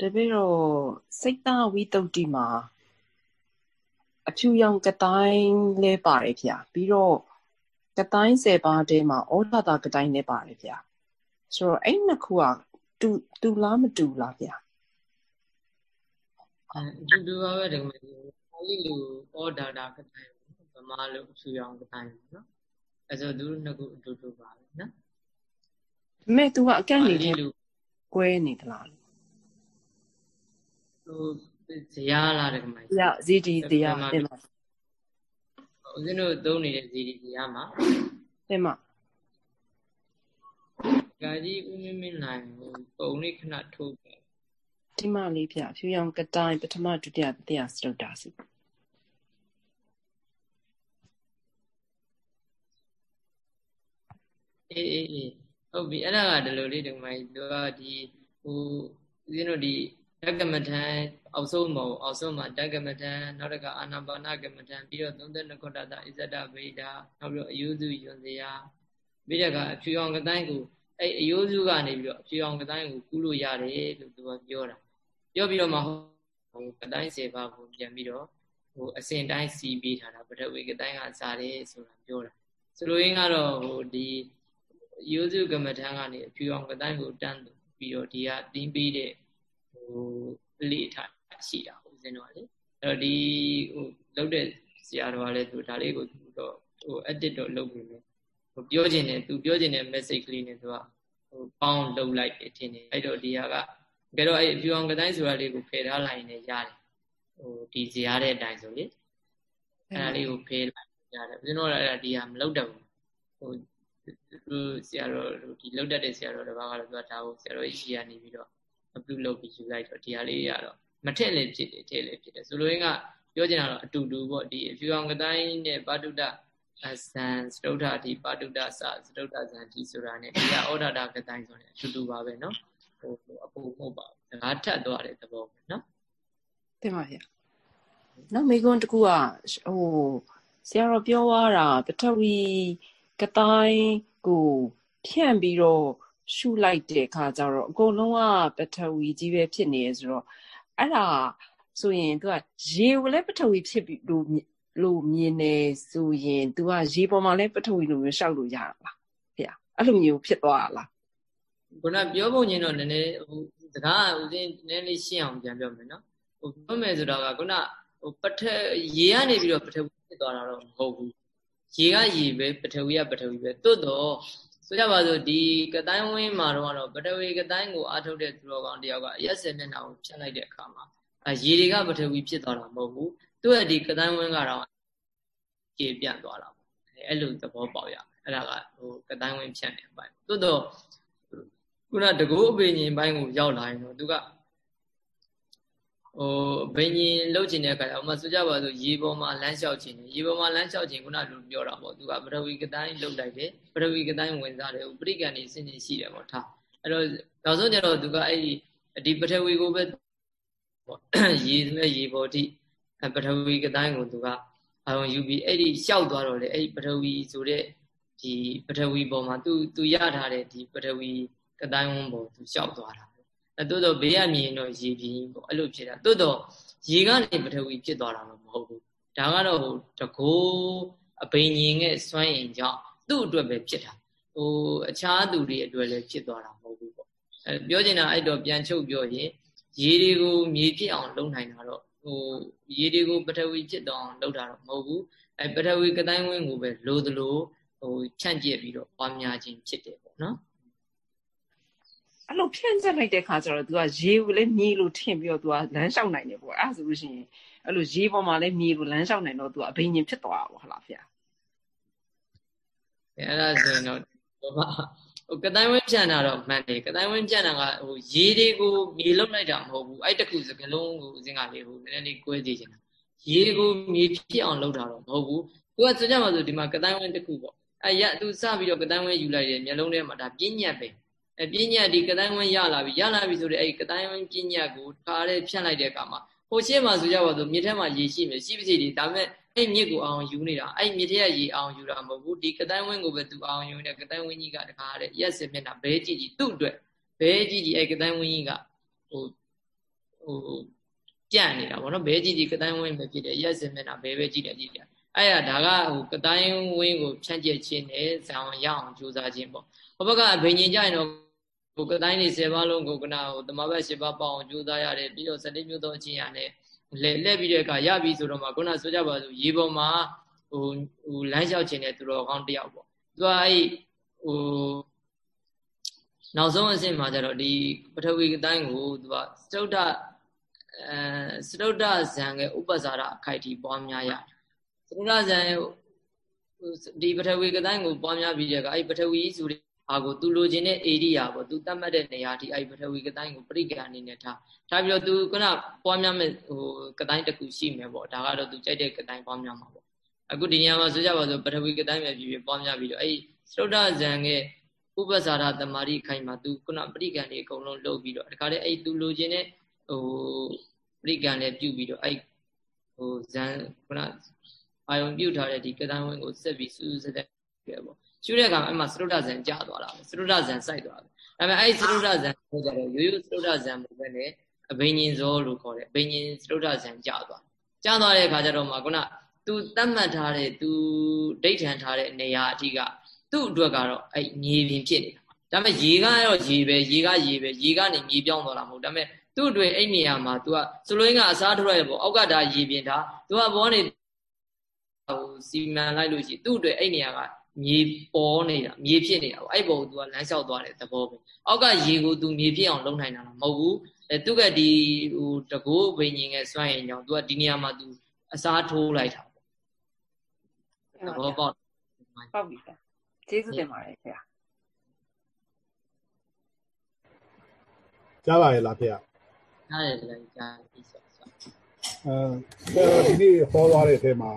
တပည့်တော့စိတ်သားဝိတုဒ္ဓိမှာအဖြူရောင်ကတိုင်းလဲပါတယ်ဗျာပြီးတော့ကတိုင်း၁၀ပါးတဲမှာဩဒတာကတိုင်းလဲပါတယ်ဗျာဆိုတော့အဲ့နှစ်ခုကတူတူလားမတူလားဗျာအဲတူတူပါပဲဒီမှာပါဠိလိုဩဒါတာကတိုင်းဗမာလိုအဖြူရောင်ကတိုင်းနော်အဲဆိုသူတို့နှစ်ခုအတူတူပါပဲနော်ဒါပေမဲ့ तू ကအကန့်နေတယ်ကွဲနေသလားဟို ဇရာလားတကမကြီးဇရာဇီဒီဇရာတင်ပါဦးဇင်းတို့သုံးနေတဲ့ဇီဒီဇရာမှာတင်ပါကာကြီးဦးမင်းမင်းနိုင်ဟိုပုံလေးခဏထိုးပြဒီမလေးပြဖြူရောင်ကတိုင်းပထမဒုတိယတတိယစတုတ္တာစီအေးအေးအေးဟုတ်ပြီအဲ့ဒါကဒီလိုလေးဒီမှာသူကဒီဟိုဦးဇင်းတို့ဒီ ဓကမထံအောက်ဆုံးမဟုတ်အောက်ဆုံးမှာဓကမထံနောက်တကအာနာပါနကမထံပြီးတော့32ခုတ္တဣဇဒဗေဒနောက်ပြီးတော့အယုစုယွန်စရာပြီးတော့ကအဖြူအောင်ကတိုင်းကိုအဲ့အယုစုကနေပြီးတော့အဖြူအောင်ကတိုင်းကိုကူးလို့ရတယ်လို့သူကပြောတာပြောပြီးတော့မှဟိုကတိုင်းစေပါကိုပြန်ပြီးတော့ဟိုအစဉ်တိုင်းစီးပေးထားတာပထဝီကတိုင်းကစားတယ်ဆိုတာပြောတာဆိုလိုရင်းကတော့ဟိုဒီရိုးစုကမ္မထံကနေအဖြူအောင်ကတိုင်းကိုတန်းပြီးတော့ဒီကတင်းပေးတဲ့ဟို လေထားရှိတာဦးဇင်းတော်ကလေအဲ့တော့ဒီဟိုလောက်တဲ့ဆရာတော်ကလည်းသူဒါလေးကိုသူတော့ဟို edit တော့လုပ်ပြီးမယ်ဟိုပြောခြင်းနဲ့သူပြောခြင်းနဲ့ message ကလေးနဲ့သူကဟိုပေါင်းလုပ်လိုက်တယ်ထင်တယ်အဲ့တော့ဒီဟာကကြတော့အဲ့အဖြူအောင်ကတိုင်းဆိုတာလေးကိုဖယ်ထားလိုက်ရင်ရတယ်ဟိုဒီဇရာတဲ့အတိုင်းဆိုလေအဲ့ဒါလေးကိုဖယ်လိုက်ရတယ်ဦးဇင်းတော်ကအဲ့ဒါဒီဟာမလုပ်တော့ဘူးဟိုသူဆရာတော်ဒီလောက်တတ်တဲ့ဆရာတော်တစ်ပါးကတော့သူကဒါကိုဆရာတော်ကြီးကနေပြီးတော့ upload လုပ်ပြီးယူလိုက်တော့ဒီဟာလေးရတော့မထက်လည်းဖြစ်တယ်ထက်လည်းဖြစ်တယ်ဆိုလိုရင်းကပြောချင်တာတော့အတူတူပေါ့ဒီအဖြူအောင်ကတိုင်းနဲ့ပါတုဒ္ဒအဇံစတုဒ္ဓဒီပါတုဒ္ဒစစတုဒ္ဓဇံဒီဆိုတာနဲ့ဒီကဩဒတာကတိုင်းဆိုတဲ့အတူတူပါပဲเนาะဟိုအပူမဟုတ်ပါဘူးဒါထပ်သွားတဲ့သဘောပဲเนาะတင်ပါဗျာနောက်မိကွန်းတကူကဟိုဆရာတော်ပြောသွားတာပထဝီကတိုင်းကိုဖြန့်ပြီးတော့ ရှုလိုက်တဲ့အခါကျတော့အကုန်လုံးကပထဝီကြီးပဲဖြစ်နေရဆိုတော့အဲ့ဒါဆိုရင်သူကရေကိုလည်းပထဝီဖြစ်ပြီးလို့လို့မြင်နေဆိုရင် तू ကရေပေါ်မှာလည်းပထဝီလိုမျိုးရှောက်လို့ရတာလားဖေ။အဲ့လိုမျိုးဖြစ်သွားလားခုနပြောပုံချင်းတော့နည်းနည်းဟိုစကားဦးစင်းနည်းနည်းရှင်းအောင်ပြန်ပြောမယ်နော်ဟိုပြောမယ်ဆိုတော့ကခုနဟိုပထရေကနေပြီးတော့ပထဝီဖြစ်သွားတာတော့မဟုတ်ဘူးရေကရေပဲပထဝီကပထဝီပဲတွတ်တော့ ဆိုကြပါစို့ဒီကတိုင်းဝင်းမှာတော့ပထဝီကတိုင်းကိုအားထုတ်တဲ့သူတော်ကောင်းတယောက်ကအရက်စင်မျက်နှာကိုဖြတ်လိုက်တဲ့အခါမှာအဲရေတွေကပထဝီဖြစ်သွားတာမဟုတ်ဘူးသူ့ရဲ့ဒီကတိုင်းဝင်းကတော့ကြေပြန့်သွားတာပေါ့အဲ့လိုသဘောပေါက်ရအဲ့ဒါကဟိုကတိုင်းဝင်းဖြတ်နေပိုင်းတွတ်တော့ခုနတကူအပင်ကြီးဘိုင်းကိုရောက်လာရင်တော့သူက ဟိုဘိညာဉ်လှုပ်ချင်တဲ့အခါကျဥမာဆိုကြပါစို့ရေပေါ်မှာလမ်းလျှောက်ချင်တယ်ရေပေါ်မှာလမ်းလျှောက်ချင်ခုနလူပြောတာပေါ့သူကပထဝီကတိုင်းလှုပ်လိုက်တယ်ပထဝီကတိုင်းဝင်စားတယ်ပရိကံနေစင်စင်ရှိတယ်ပေါ့ထားအဲ့တော့နောက်ဆုံးကျတော့သူကအဲ့ဒီဒီပထဝီကိုပဲပေါ့ရေနဲ့ရေပေါ်တိပထဝီကတိုင်းကိုသူကအာရုံယူပြီးအဲ့ဒီလျှောက်သွားတော့လေအဲ့ဒီပထဝီဆိုတဲ့ဒီပထဝီပေါ်မှာသူသူရထားတဲ့ဒီပထဝီကတိုင်းဝန်းပေါ်သူလျှောက်သွားတာ အဲတိုးတော့ဘေးကမြင်တော့ရေပြင်းပေါ့အဲ့လိုဖြစ်တာတိုးတော့ရေကနေပထဝီဖြစ်သွားတာတော့မဟုတ်ဘူးဒါကတော့ဟိုတကိုးအပိန်ញင်ရဲ့စွမ်းရင်ကြောင့်သူ့အတွက်ပဲဖြစ်တာဟိုအခြားသူတွေအတွက်လည်းဖြစ်သွားတာမဟုတ်ဘူးပေါ့အဲပြောချင်တာအဲ့တော့ပြန်ချုပ်ပြောရင်ရေတွေကိုမြေဖြစ်အောင်လုပ်နိုင်တာတော့ဟိုရေတွေကိုပထဝီဖြစ်တော့လုပ်တာတော့မဟုတ်ဘူးအဲပထဝီကတိုင်းဝင်းကိုပဲလိုသလိုဟိုဖြန့်ကျက်ပြီးတော့ပွားများခြင်းဖြစ်တယ်ပေါ့နော် အဲ့လိုဖြန့်ကျက်လိုက်တဲ့ခါကျတော့ तू ကရေကိုလည်းမြေလို့ထင်ပြီးတော့ तू ကလမ်းလျှောက်နိုင်တယ်ပေါ့အဲ့ဒါဆိုလို့ရှိရင်အဲ့လိုရေပေါ်မှာလည်းမြေလို့လမ်းလျှောက်နိုင်တော့ तू ကအဘိညာဉ်ဖြစ်သွားတာပေါ့ဟုတ်လားဖေ။အဲ့ဒါဆိုရင်တော့ဟိုဟိုကတိုင်းဝင်းပြန်တာတော့မှန်တယ်ကတိုင်းဝင်းပြန်တာကဟိုရေတွေကိုမြေလုံးလိုက်တာမဟုတ်ဘူးအဲ့တခုစကလုံးကိုအစင်းကလေးဟိုနည်းနည်းလေးကွဲသေးချင်တာရေကိုမြေဖြစ်အောင်လုပ်တာတော့မဟုတ်ဘူးသူကဆိုကြမှာဆိုဒီမှာကတိုင်းဝင်းတခုပေါ့အဲ့ရသူစပြီးတော့ကတိုင်းဝင်းယူလိုက်တယ်မျက်လုံးထဲမှာဒါပြင်းညက်ပဲ အပညာဒီကတိုင်းဝင်းရလာပြီရလာပြီဆိုတဲ့အဲ့ကတိုင်းဝင်းပညာကိုထားတဲ့ဖြန့်လိုက်တဲ့အခါမှာဟိုရှေ့မှာဆိုကြပါစို့မြစ်ထဲမှာရေရှိမယ်ရှိပါစေဒီဒါပေမဲ့အဲ့မြစ်ကိုအောင်ယူနေတာအဲ့မြစ်ထဲကရေအောင်ယူတာမဟုတ်ဘူးဒီကတိုင်းဝင်းကိုပဲသူအောင်ယူနေကတိုင်းဝင်းကြီးကတခါတဲ့ရက်စင်မျက်နှာဘဲကြည့်ကြည့်သူ့အတွက်ဘဲကြည့်ကြည့်အဲ့ကတိုင်းဝင်းကြီးကဟိုပြန့်နေတာဗောနော်ဘဲကြည့်ကြည့်ကတိုင်းဝင်းပဲဖြစ်တယ်ရက်စင်မျက်နှာဘဲပဲကြည့်တယ်ကြည့်တယ်အဲ့ဒါဒါကဟိုကတိုင်းဝင်းကိုဖြန့်ကျက်ခြင်းနဲ့ဇံအောင်ရအောင်ကြိုးစားခြင်းပေါ့ဟိုဘက်ကဘိညာဉ်ကြရင်တော့ ဟိုကတိုင်းနေ10ပါးလုံးကိုကနာဟိုတမဘက်10ပါးပေါအောင်ကြိုးစားရတယ်ပြီးတော့17မျိုးသောအချင်းရနဲ့လဲလက်ပြီးတဲ့အခါရပြီဆိုတော့မှခုနဆိုကြပါစို့ရေပေါ်မှာဟိုဟိုလမ်းလျှောက်ခြင်းနဲ့သူတော်ကောင်းတယောက်ပေါ့သူကအဲ့ဟိုနောက်ဆုံးအဆင့်မှာကျတော့ဒီပထဝီအတိုင်းကိုသူကစတုဒ္ဓအဲစတုဒ္ဓဇံရဲ့ဥပ္ပဇာရအခိုက်အထိပွားများရတယ်စတုဒ္ဓဇံရဲ့ဒီပထဝီကတိုင်းကိုပွားများပြီးတဲ့အခါအဲ့ပထဝီဆိုတဲ့ အာကိုသူလိုချင်တဲ့ဧရိယာပေါ့သူတတ်မှတ်တဲ့နေရာထိအဲ့ပထဝီကတိုင်းကိုပရိက္ခာအနေနဲ့ထားထားပြီးတော့သူကနပွားများမဲ့ဟိုကတိုင်းတစ်ခုရှိမယ်ပေါ့ဒါကတော့သူကြိုက်တဲ့ကတိုင်းပွားများမှာပေါ့အခုဒီနေရာမှာဆိုကြပါစို့ပထဝီကတိုင်းပဲဖြစ်ဖြစ်ပွားများပြီးတော့အဲ့စတုဒ္ဓဇံရဲ့ဥပ္ပဇာရတမာရိခိုင်မှာသူခုနပရိက္ခာနေအကုန်လုံးလုပ်ပြီးတော့တခါတည်းအဲ့သူလိုချင်တဲ့ဟိုပရိက္ခာနဲ့ပြုတ်ပြီးတော့အဲ့ဟိုဇံခုနအာယုံပြုတ်ထားတဲ့ဒီကတိုင်းဝင်းကိုဆက်ပြီးစူးစူးဆက်ဆက်ပြပေါ့ ရှုတဲ့အခါမှာအဲ့မှာသရုဒ္ဓဇံကျသွားတာပဲသရုဒ္ဓဇံစိုက်သွားတယ်ဒါပေမဲ့အဲ့သရုဒ္ဓဇံကိုကြတော့ရိုးရိုးသရုဒ္ဓဇံပုံပဲနဲ့အဘိညာဉ်ဇောလို့ခေါ်တယ်အဘိညာဉ်သရုဒ္ဓဇံကျသွားကျသွားတဲ့အခါကျတော့မှခုနသူတတ်မှတ်ထားတဲ့သူဒိဋ္ဌံထားတဲ့နေရာအထိကသူ့အတွက်ကတော့အဲ့မြေပြင်ဖြစ်နေတာဒါပေမဲ့ရေကတော့ရေပဲရေကရေပဲရေကနေမြေပြောင်းသွားတာမဟုတ်ဒါပေမဲ့သူ့အတွက်အဲ့နေရာမှာ तू ကစလိုင်းကအစားထိုးလိုက်ပေါ့အောက်ကဒါရေပြင်ဒါ तू ကဘောနေဟိုစီမံလိုက်လို့ရှိသူ့အတွက်အဲ့နေရာက မြေပေါ်နေတာမြေဖြစ်နေတာပေါ့အဲ့ပုံ तू ကလမ်းလျှောက်သွားတဲ့သဘောပဲအောက်ကရေကို तू မြေဖြစ်အောင်လုပ်နိုင်တာမဟုတ်ဘူးအဲသူကဒီဟိုတကိုးဘိညာဉ်ငယ်စွန့်ရင်ကြောင့် तू ကဒီနေရာမှာ तू အစားထိုးလိုက်တာပေါ့သဘောပေါက်ပေါက်ပြီကျေးဇူးတင်ပါတယ်ခင်ဗျာကြားပါရဲ့လားဖေ။ကြားတယ်လည်းကြားပြီဆိုဆို။အဲဒီနေ့ဟောသွားတဲ့အထဲမှာ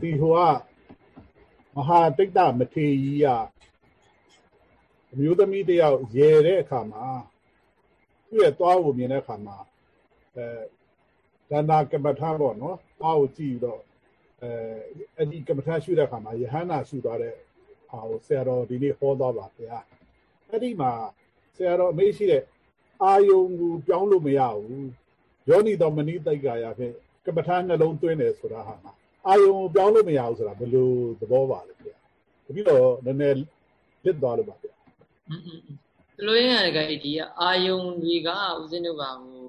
ဒီဟိုက မဟာတိတ်တမထေရကြီးကအမျိုးသမီးတယောက်ရေတဲ့အခါမှာသူ့ရဲ့သွားကိုမြင်တဲ့အခါမှာအဲဒါနာကမ္မထာပေါ့နော်။အားကိုကြည့်တော့အဲအဲ့ဒီကမ္မထာရှုတဲ့အခါမှာယဟန္တာရှုသွားတဲ့ဟာကိုဆရာတော်ဒီနေ့ဟောသွားပါဗျာ။အဲ့ဒီမှာဆရာတော်အမေးရှိတဲ့အာယုံကိုပြောင်းလို့မရဘူးယောနိတော်မနိတိတ်ကာယဖြင့်ကပ္ပထာနှလုံးသွင်းတယ်ဆိုတာဟာမှာ အာယုံကိုပြောင်းလို့မရဘူးဆိုတာဘယ်လိုသဘောပါလဲဗျာတပိတော့နည်းနည်းလစ်သွားလို့ပါဗျာอืมဒီလိုရတဲ့ကဒီအာယုံတွေကဦးဇင်းတို့ကဟို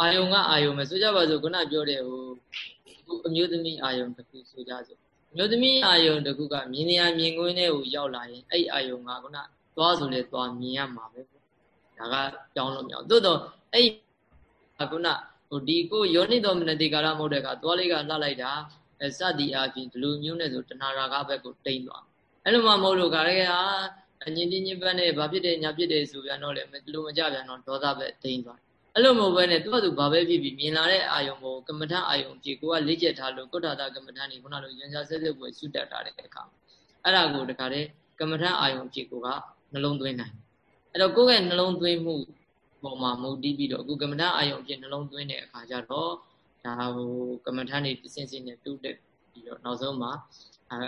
အာယုံကအာယုံပဲဆိုကြပါစို့ခုနပြောတဲ့ဟိုအမျိုးသမီးအာယုံတစ်ခုဆိုကြစို့အမျိုးသမီးအာယုံတစ်ခုကမြင်နေရမြင်ကွင်းထဲကိုရောက်လာရင်အဲ့အာယုံကခုနသွားဆိုလဲသွားမြင်ရမှာပဲဒါကကြောင်းလို့မရဘူးသို့တော့အဲ့ခုန ဟိုဒီကိုယောနိတော်မနတိကာရမဟုတ်တဲ့ကသွားလေးကလှလိုက်တာအဲစသည်အပြင်ဒီလိုမျိုးနဲ့ဆိုတဏှာရာဂဘက်ကိုတိမ့်သွားအဲ့လိုမှမဟုတ်လို့ကလည်းဟာအညင်တင်းညင်ပတ်နဲ့ဘာဖြစ်တယ်ညာဖြစ်တယ်ဆိုပြန်တော့လေဒီလိုမကြပြန်တော့ဒေါသဘက်တိမ့်သွားအဲ့လိုမဟုတ်ဘဲနဲ့သူ့အတူဘာပဲဖြစ်ဖြစ်မြင်လာတဲ့အာယုံကိုကမ္မထအာယုံကြည့်ကိုကလေ့ကျက်ထားလို့ကုဋ္ဌာတကမ္မထနေခုနလိုရန်စာဆက်ဆက်ပွဲရှုတတ်တာတဲ့အခါအဲ့ဒါကိုတခါတည်းကမ္မထအာယုံကြည့်ကိုကနှလုံးသွင်းနိုင်အဲ့တော့ကိုယ့်ရဲ့နှလုံးသွင်းမှု ပုံမှာမူတည်ပြီးတော့အခုကမ္မဋ္ဌာန်းအာယုံအဖြစ်နှလုံးသွင်းတဲ့အခါကျတော့ဒါဟိုကမ္မဋ္ဌာန်းတွေစင်စင်နဲ့တူးတက်ပြီးတော့နောက်ဆုံးမှာ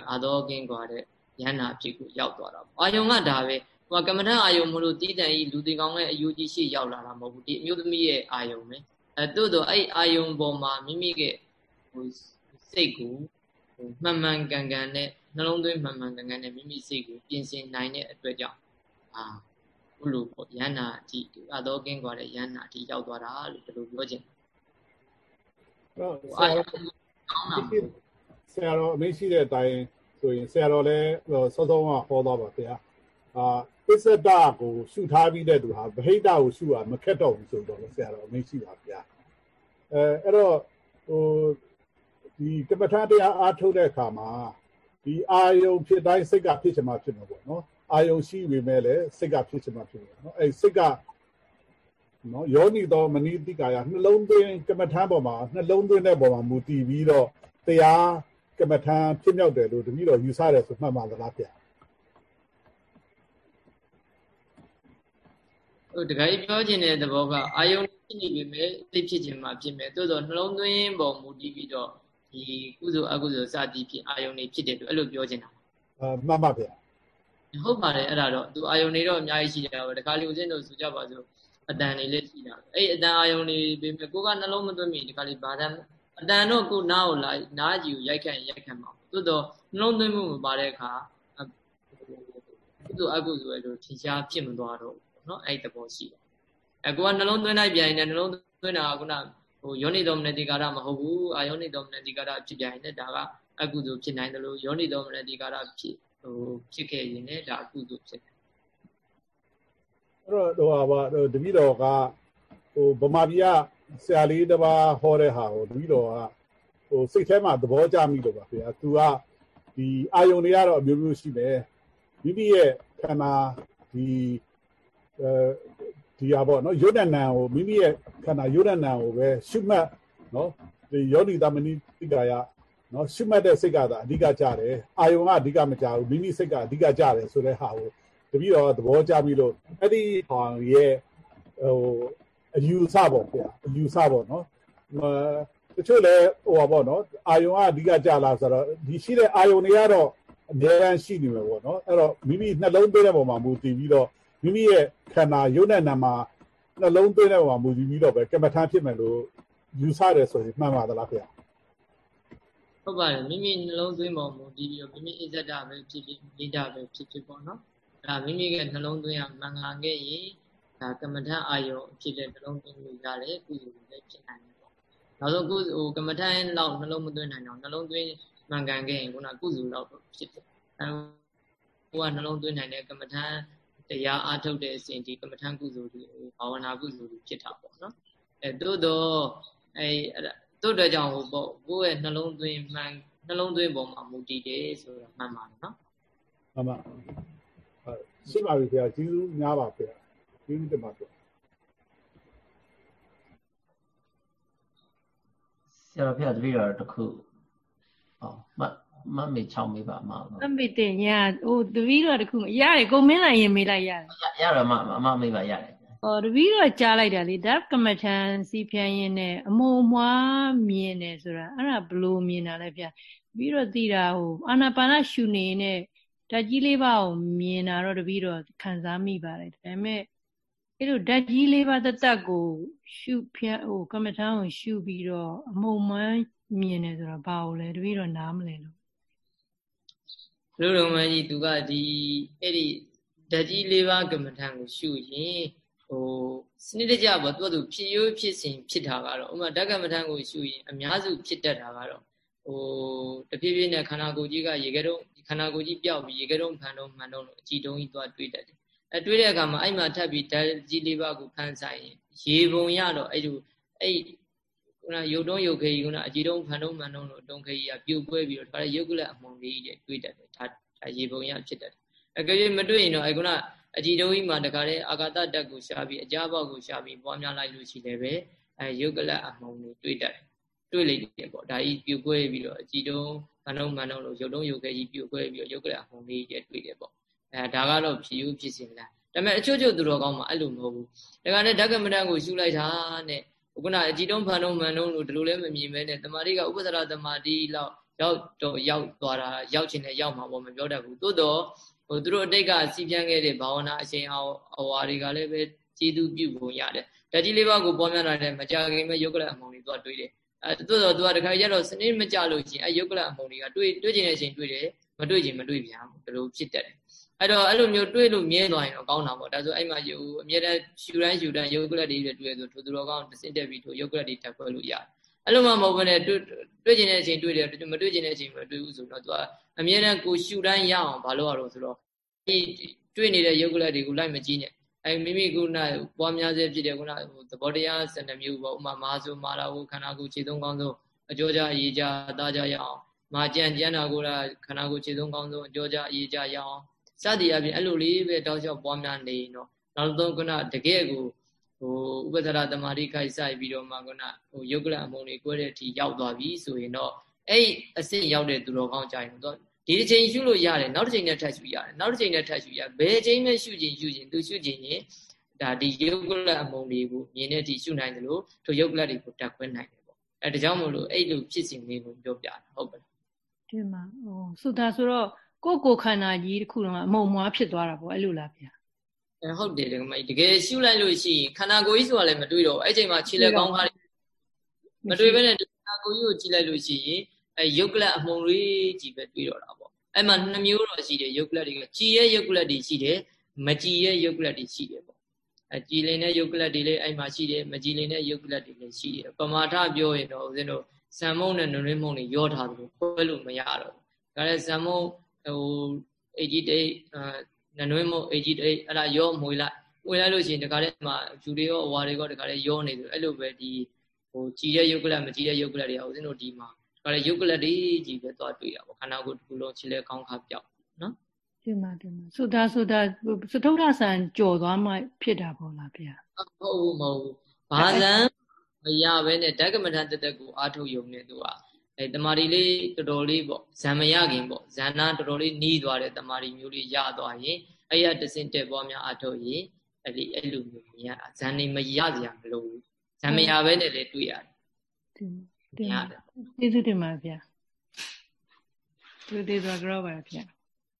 အာသောကင်းကွာတဲ့ယန္နာအဖြစ်ကိုရောက်သွားတာပေါ့အာယုံကဒါပဲဟိုကမ္မဋ္ဌာန်းအာယုံမလို့တည်တံဤလူတွေကောင်းရဲ့အယူကြီးရှိရောက်လာတာမဟုတ်ဘူးဒီအမျိုးသမီးရဲ့အာယုံပဲအဲတို့တော့အဲ့အာယုံပေါ်မှာမိမိရဲ့ဟိုစိတ်ကိုမှန်မှန်ကန်ကန်နဲ့နှလုံးသွင်းမှန်မှန်ကန်ကန်နဲ့မိမိစိတ်ကိုပြင်ဆင်နိုင်တဲ့အတွက်ကြောင့်အာ ဘုလိုပေါ့ယန္နာအထိအသောကင်းกว่าတဲ့ယန္နာအထိရောက်သွားတာလို့ဒီလိုပြောချင်တော့ဆရာတော်ဆရာတော်အမေရှိတဲ့အတိုင်းဆိုရင်ဆရာတော်လည်းစောစောကဟောသွားပါဗျာအာပစ္စဒကိုရှုထားပြီးတဲ့သူဟာဗဟိတကိုရှုတာမခက်တော့ဘူးဆိုတော့ဆရာတော်အမေရှိပါဗျာအဲအဲ့တော့ဟိုဒီကပ္ပထာတရားအားထုတ်တဲ့အခါမှာဒီအာယုံဖြစ်တိုင်းစိတ်ကဖြစ်ချင်မှဖြစ်မှာပေါ့နော် အာယုံရှိပေမဲ့လည်းစိတ်ကဖြစ်ချင်မှဖြစ်မှာနော်အဲစိတ်ကနော်ယောနိတော်မနိတိကာယနှလုံးသွင်းကမ္မထာပေါ်မှာနှလုံးသွင်းတဲ့ပေါ်မှာမူတည်ပြီးတော့တရားကမ္မထာဖြစ်မြောက်တယ်လို့တတိတော်ယူဆတယ်ဆိုမှတ်ပါသလားဗျာဟိုတခါကြီးပြောခြင်းတဲ့သဘောကအာယုံဖြစ်နေပြီမဲ့သိဖြစ်ခြင်းမှာဖြစ်မယ်သို့တော့နှလုံးသွင်းပေါ်မူတည်ပြီးတော့ဒီကုသိုလ်အကုသိုလ်စသည်ဖြစ်အာယုန်တွေဖြစ်တယ်လို့အဲ့လိုပြောချင်တာအာမှန်ပါဗျာ ဟုတ်ပါတယ်အဲ့ဒါတော့သူအာယုန်တွေတော့အများကြီးရှိတယ်ပဲတခါလူချင်းတို့ဆိုကြပါစို့ အတန်တွေလည်းရှိတာအဲ့အတန်အာယုံတွေပြင်မဲ့ကိုကနှလုံးမသွင်းမီဒီကလေးဘာသာအတန်တော့ကိုနားကိုလာနားကြီးကိုရိုက်ခန့်ရိုက်ခန့်မှာသို့တော့နှလုံးသွင်းမှုမပါတဲ့အခါကုသိုလ်အကုသိုလ်ရဲ့လိုထင်ရှားဖြစ်မသွားတော့ဘူးเนาะအဲ့ဒီသဘောရှိတယ်အကိုကနှလုံးသွင်းလိုက်ပြန်ရင်နှလုံးသွင်းတာကခုနဟိုယောနိတော်မနတိကာရမဟုတ်ဘူးအာယောနိတော်မနတိကာရဖြစ်ပြန်ရင်ဒါကအကုသိုလ်ဖြစ်နိုင်တယ်လို့ယောနိတော်မနတိကာရဖြစ် ဟိုဖြစ်ခဲ့ရင်လည်းဒါအကုသိုလ်ဖြစ်တယ်အဲ့တော့ဟိုပါတပည့်တော်ကဟိုဗမာပြည်ကဆရာလေးတစ်ပါးဟောတဲ့ဟာကိုတပည့်တော်ကဟိုစိတ်ထဲမှာသဘောကျမိလို့ပါခင်ဗျာသူကဒီအာယုန်တွေကတော့အမျိုးမျိုးရှိတယ်မိမိရဲ့ခန္ဓာဒီအဲဒီဟာပေါ့နော်ယုဒ္ဒနံကိုမိမိရဲ့ခန္ဓာယုဒ္ဒနံကိုပဲရှုမှတ်နော်ဒီယောနိသမဏိတိကာယ နော်ရှုမှတ်တဲ့စိတ်ကသာအဓိကကြတယ်အာယုံကအဓိကမကြဘူးမိမိစိတ်ကအဓိကကြတယ်ဆိုတဲ့ဟာကိုတပည့်တော်သဘောကျပြီလို့အဲ့ဒီဟောင်ရဲ့ဟိုအယူဆပေါ့ဗျာအယူဆပေါ့နော်တချို့လည်းဟိုပါပေါ့နော်အာယုံကအဓိကကြလားဆိုတော့ဒီရှိတဲ့အာယုံတွေကတော့အများအားရှိနေမှာပေါ့နော်အဲ့တော့မိမိနှလုံးသွင်းတဲ့ပုံမှာမူတည်ပြီးတော့မိမိရဲ့ခန္ဓာယုံနဲ့နာမှာနှလုံးသွင်းတဲ့ပုံမှာမူတည်ပြီးတော့ပဲကမ္မထမ်းဖြစ်မယ်လို့ယူဆတယ်ဆိုရင်မှန်ပါသလားခင်ဗျာ ဟုတ်ပါတယ်မိမိနှလုံးသွင်းပုံမူတည်ပြီးတော့မိမိအစ္ဆဒပဲဖြစ်ဖြစ်လိဒပဲဖြစ်ဖြစ်ပေါ့နော်ဒါမိမိကနှလုံးသွင်းရမှန်ကန်ခဲ့ရင်ဒါကမ္မထမ်းအာယုံအဖြစ်တဲ့နှလုံးသွင်းလို့ရတယ်ကုသိုလ်တွေလည်းဖြစ်နိုင်တယ်ပေါ့နောက်ဆုံးကုဟိုကမ္မထမ်းလောက်နှလုံးမသွင်းနိုင်တော့နှလုံးသွင်းမှန်ကန်ခဲ့ရင်ခုနကုသိုလ်လောက်ဖြစ်တယ်အဲဟိုကနှလုံးသွင်းနိုင်တဲ့ကမ္မထမ်းတရားအားထုတ်တဲ့အစဉ်ဒီကမ္မထမ်းကုသိုလ်တွေဘာဝနာကုသိုလ်တွေဖြစ်တာပေါ့နော်အဲတို့တော့အဲ တို့တဲ့ကြောင့်ဟိုပေါ့ကိုယ့်ရဲ့နှလုံးသွင်းမှန်နှလုံးသွင်းပုံမှာမူတည်တယ်ဆိုတာမှန်ပါတယ်နော်မှန်ပါဟုတ်ရှိပါပြီခင်ဗျာကျေးဇူးများပါခင်ဗျာကျေးဇူးတင်ပါတယ်ဆရာတော်ဖျက်တပည့်တော်တခုဟောမမမေ6မေးပါမမမေတင်ညာဟိုတပည့်တော်တခုရတယ်ကိုမင်းလိုက်ရင်မေးလိုက်ရတယ်ရရမမမေးပါရတယ် ဟောတပည့်တော်ကြားလိုက်တာလေဓာတ်ကမ္မထန်စီဖြန်းရင်နဲ့အမုံမွားမြင်တယ်ဆိုတာအဲ့ဒါဘလို့မြင်တာလဲဗျပြီးတော့သိတာဟိုအာနာပါနရှုနေနဲ့ဓာတ်ကြီးလေးပါကိုမြင်တာတော့တပည့်တော်ခံစားမိပါတယ်ဒါပေမဲ့အဲ့လိုဓာတ်ကြီးလေးပါတသက်ကို ရှုဖြန်းဟိုကမ္မထန်ကိုရှုပြီးတော့အမုံမွားမြင်တယ်ဆိုတော့ဘာလို့လဲတပည့်တော်နားမလဲလို့လူတော်မကြီးသူကဒီအဲ့ဒီဓာတ်ကြီးလေးပါးကမ္မထံကိုရှုရင် ဟိုစနစ်တကျပေါ့သူကသူဖြစ်ရိုးဖြစ်စဉ်ဖြစ်တာကတော့ဥမာဓာတ်ကမ္မထံကိုရှုရင်အများစုဖြစ်တတ်တာကတော့ဟိုတဖြည်းဖြည်းနဲ့ခန္ဓာကိုယ်ကြီးကရေခဲတုံးခန္ဓာကိုယ်ကြီးပျောက်ပြီးရေခဲတုံးဖန်တုံးမှန်တုံးလို့အကြည်တုံးကြီးသွားတွေးတတ်တယ်အဲတွေးတဲ့အခါမှာအဲ့မှာထပ်ပြီးဓာတ်ကြီးလေးပါးကိုဖန်ဆိုင်ရင်ရေပုံရတော့အဲ့ဒီအဲ့ခုနရုပ်တုံးရုပ်ခေကြီးခုနအကြည်တုံးဖန်တုံးမှန်တုံးလို့တုံးခေကြီးကပြိုကွဲပြီးတော့ဒါလည်းရုပ်ကလအမုံလေးတွေတွေးတတ်တယ်ဒါဒါရေပုံရဖြစ်တတ်တယ်အကယ်၍မတွေ့ရင်တော့အဲ့ခုန အကြည်တုံးကြီးမှာတခါတည်းအာဂတတက်ကိုရှားပြီးအကြဘောက်ကိုရှားပြီးပွားများလိုက်လို့ရှိတယ်ပဲအဲရုပ်ကလအမုံတွေတွေးတတ်တယ်တွေ့လိုက်တယ်ပေါ့ဒါကြီးပြိုကွဲပြီးတော့အကြည်တုံးဖန်တုံးမှန်တုံးလို့ရုပ်တုံးရုပ်ခေကြီးပြိုကွဲပြီးတော့ရုပ်ကလအမုံလေးတွေတွေ့တယ်ပေါ့အဲဒါကတော့ဖြစ်ယူဖြစ်စဉ်လားဒါပေမဲ့အချို့ချို့သူတော်ကောင်းမှအဲ့လိုမဟုတ်ဘူးဒါကလည်းဓကမတန်ကိုရှုလိုက်တာနဲ့ခုနအကြည်တုံးဖန်တုံးမှန်တုံးလို့ဒီလိုလည်းမမြင်မဲနဲ့တမာတိကဥပဒရာတမာတိလောက် ရောက်တော့ရောက်သွားတာရောက်ချင်တယ်ရောက်မှာပေါ့မပြောတတ်ဘူးသို့တော့ဟိုသူတို့အတိတ်ကစီးပြန်ခဲ့တဲ့ဘာဝနာအရှင်အောင်အဝါတွေကလည်းပဲကျေးဇူးပြုပုံရတယ်ဓာတ်ကြီးလေးပါးကိုပေါ်များလာတဲ့မကြခင်ပဲယုတ်ကလအမုံတွေသွားတွေးတယ်အဲသို့တော့သူကတခါကျတော့စနစ်မကြလို့ရှိရင်အဲယုတ်ကလအမုံတွေကတွေးတွေးချင်တဲ့အချိန်တွေးတယ်မတွေးချင်မတွေးပြန်ဘူးဒီလိုဖြစ်တတ်တယ်အဲ့တော့အဲ့လိုမျိုးတွေးလို့မြဲသွားရင်တော့ကောင်းတာပေါ့ဒါဆိုအဲ့မှာယူအမြဲတမ်းရှူတိုင်းရှူတိုင်းယုတ်ကလတ်တွေတွေ့ရဆိုထိုသူတော်ကောင်းတစင့်တက်ပြီးထိုယုတ်ကလတ်တွေတက်ခွဲလို့ရတယ် အဲ့လိုမှမဟုတ်ဘဲနဲ့တွေ့တွေ့ကျင်တဲ့အချိန်တွေ့တယ်မတွေ့ကျင်တဲ့အချိန်မတွေ့ဘူးဆိုတော့သူကအမြဲတမ်းကိုရှူတိုင်းရအောင်ဘာလို့ရတော့ဆိုတော့ဒီတွေ့နေတဲ့ယုတ်ကလတ်တွေကိုလိုက်မကြည့်နဲ့အဲမိမိကုဏပွားများစေဖြစ်တဲ့ကုဏသဘောတရားစနမျိုးပေါ့ဥမာမာဆိုမာလာဟုခန္ဓာကိုယ်ခြေသုံးကောင်းဆုံးအကျော်ကြအရေးကြသားကြရအောင်မာကြံကြံတာကိုယ်ကခန္ဓာကိုယ်ခြေသုံးကောင်းဆုံးအကျော်ကြအရေးကြရအောင်စသည်အပြင်အဲ့လိုလေးပဲတောက်လျှောက်ပွားများနေရင်တော့နောက်ဆုံးကုဏတကယ်ကို ဟိုဥပဒရာတမာတိခိုက်ဆိုင်ပြီးတော့မှကုဏဟိုယုတ်ကလအမုံတွေကွဲတဲ့အထိရောက်သွားပြီဆိုရင်တော့အဲ့အဆင့်ရောက်တဲ့သူတော်ကောင်းကြရင်တော့ဒီတစ်ချိန်ရှုလို့ရတယ်နောက်တစ်ချိန်နဲ့ထပ်ရှုရတယ်နောက်တစ်ချိန်နဲ့ထပ်ရှုရဘယ်ချိန်နဲ့ရှုခြင်းရှုခြင်းသူရှုခြင်းရင်ဒါဒီယုတ်ကလအမုံတွေကိုမြင်တဲ့အထိရှုနိုင်တယ်လို့ထိုယုတ်ကလတွေကိုတက်ခွဲနိုင်တယ်ပေါ့အဲဒါကြောင့်မို့လို့အဲ့လိုဖြစ်စဉ်လေးကိုပြောပြတာဟုတ်ပါလားဒီမှာဟိုသုတာဆိုတော့ကိုယ်ကိုခန္ဓာကြီးတစ်ခုလုံးကအမုံမွားဖြစ်သွားတာပေါ့အဲ့လိုလားဗျာအဲ ဟုတ်တယ်ဒကမကြီးတကယ်ရှုလိုက်လို့ရှိရင်ခန္ဓာကိုယ်ကြီးဆိုတာလည်းမတွေ့တော့ဘူးအဲ့ချိန်မှာခြေလက်ကောင်းခါမတွေ့ဘဲနဲ့ခန္ဓာကိုယ်ကြီးကိုကြည့်လိုက်လို့ရှိရင်အဲယုတ်ကလတ်အမှုံလေးကြီးပဲတွေ့တော့တာပေါ့အဲ့မှာနှစ်မျိုးတော့ရှိတယ်ယုတ်ကလတ်တွေကကြည်ရဲ့ယုတ်ကလတ်တွေရှိတယ်မကြည်ရဲ့ယုတ်ကလတ်တွေရှိတယ်ပေါ့အဲကြည်လင်တဲ့ယုတ်ကလတ်တွေလည်းအဲ့မှာရှိတယ်မကြည်လင်တဲ့ယုတ်ကလတ်တွေလည်းရှိတယ်ပမာထပြောရင်တော့ဦးဇင်းတို့ဇံမုံနဲ့နွရင်းမုံတွေရောထားသလိုခွဲလို့မရတော့ဘူးဒါလည်းဇံမုံဟိုအေဂျီတိတ် အာနွရင်းမုံအေဂျီတိတ်အဲ့ဒါရောမွေလိုက်မွေလိုက်လို့ရှိရင်တခါတည်းမှာဂျူတွေရောအဝါတွေရောတခါတည်းရောနေတယ်အဲ့လိုပဲဒီဟိုကြည်တဲ့ယုတ်ကလတ်မကြည်တဲ့ယုတ်ကလတ်တွေကဦးဇင်းတို့ဒီမှာဒါလည်းယုတ်ကလတ်တွေကြီးပဲသွားတွေ့တာပေါ့ခန္ဓာကိုယ်တစ်ခုလုံးခြေလက်ကောင်းခါပြောက်နော်ဒီမှာဒီမှာသုဒ္ဓသုဒ္ဓသထုဒ္ဓဆန်ကြော်သွားမှဖြစ်တာပေါ့လားဗျာဟုတ်ဘူးမဟုတ်ဘူးဘာဇံမရဘဲနဲ့ဓကမထတသက်ကိုအာထုတ်ယုံနေသူက အဲတမာရီလေးတော်တော်လေးပေါ့ဇံမရခင်ပေါ့ဇန္နာတော်တော်လေးနီးသွားတဲ့တမာရီမျိုးလေးရသွားရင်အဲ့ရတစင်တက်ပွားများအာထုတ်ရင်အဲ့ဒီအဲ့လိုမျိုးမြင်ရတာဇန်နေမရစရာမလိုဘူးဇန်မရဘဲနဲ့လည်းတွေ့ရတယ်ဒီမြင်ရတယ်ကျေးဇူးတင်ပါဗျာသူသေးသွားကြတော့ပါဗျာ